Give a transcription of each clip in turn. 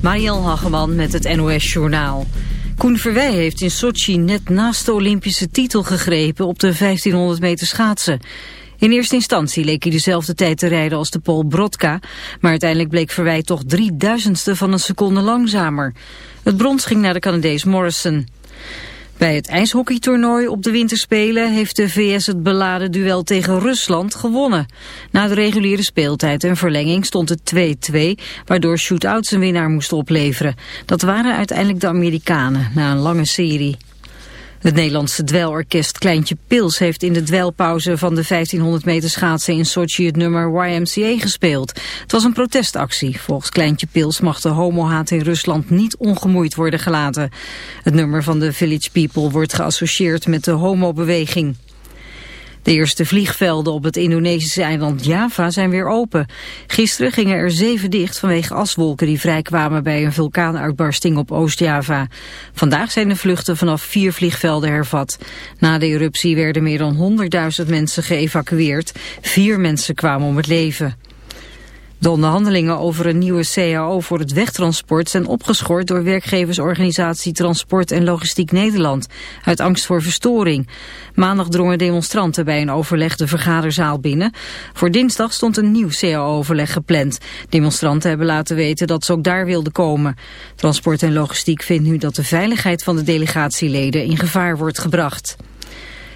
Mariel Hageman met het NOS Journaal. Koen Verwij heeft in Sochi net naast de Olympische titel gegrepen op de 1500 meter schaatsen. In eerste instantie leek hij dezelfde tijd te rijden als de Pool Brodka, maar uiteindelijk bleek Verwij toch drie duizendste van een seconde langzamer. Het brons ging naar de Canadees Morrison. Bij het ijshockeytoernooi op de winterspelen heeft de VS het beladen duel tegen Rusland gewonnen. Na de reguliere speeltijd en verlenging stond het 2-2, waardoor shootouts een winnaar moest opleveren. Dat waren uiteindelijk de Amerikanen, na een lange serie. Het Nederlandse dweilorkest Kleintje Pils heeft in de dweilpauze van de 1500 meter schaatsen in Sochi het nummer YMCA gespeeld. Het was een protestactie. Volgens Kleintje Pils mag de homohaat in Rusland niet ongemoeid worden gelaten. Het nummer van de Village People wordt geassocieerd met de homobeweging. De eerste vliegvelden op het Indonesische eiland Java zijn weer open. Gisteren gingen er zeven dicht vanwege aswolken die vrijkwamen bij een vulkaanuitbarsting op Oost-Java. Vandaag zijn de vluchten vanaf vier vliegvelden hervat. Na de eruptie werden meer dan 100.000 mensen geëvacueerd. Vier mensen kwamen om het leven. De onderhandelingen over een nieuwe CAO voor het wegtransport zijn opgeschort door werkgeversorganisatie Transport en Logistiek Nederland, uit angst voor verstoring. Maandag drongen demonstranten bij een overleg de vergaderzaal binnen. Voor dinsdag stond een nieuw CAO-overleg gepland. Demonstranten hebben laten weten dat ze ook daar wilden komen. Transport en Logistiek vindt nu dat de veiligheid van de delegatieleden in gevaar wordt gebracht.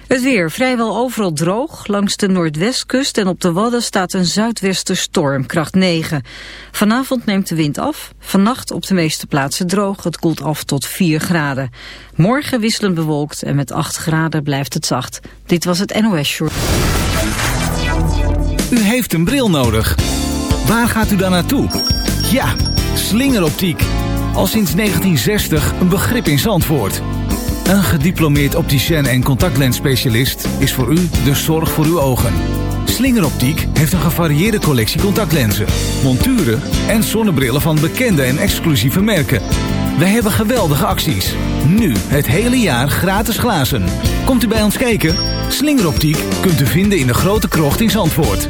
Het weer vrijwel overal droog. Langs de noordwestkust en op de Wadden staat een zuidwesterstorm, kracht 9. Vanavond neemt de wind af. Vannacht op de meeste plaatsen droog. Het koelt af tot 4 graden. Morgen wisselend bewolkt en met 8 graden blijft het zacht. Dit was het NOS Short. U heeft een bril nodig. Waar gaat u dan naartoe? Ja, slingeroptiek. Al sinds 1960 een begrip in Zandvoort. Een gediplomeerd opticien en contactlensspecialist is voor u de zorg voor uw ogen. Slingeroptiek heeft een gevarieerde collectie contactlenzen, monturen en zonnebrillen van bekende en exclusieve merken. Wij hebben geweldige acties. Nu het hele jaar gratis glazen. Komt u bij ons kijken? Slingeroptiek kunt u vinden in de grote krocht in Zandvoort.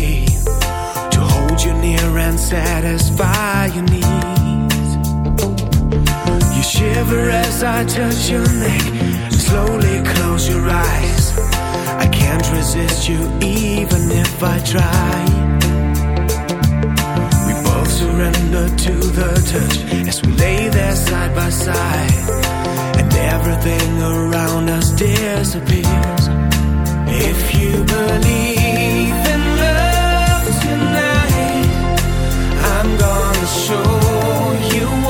Free, to hold you near and satisfy your needs. You shiver as I touch your neck. Slowly close your eyes. I can't resist you even if I try. We both surrender to the touch as we lay there side by side. And everything around us disappears. If you believe I'm gonna show you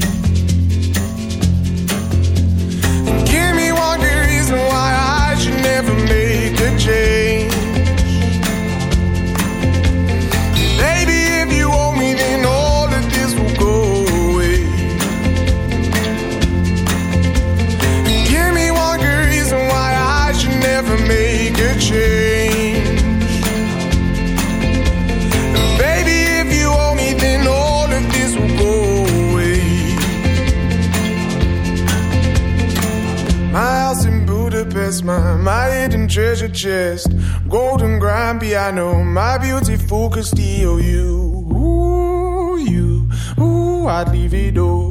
my beautiful Castillo, you, ooh, you, ooh, I'd leave it all.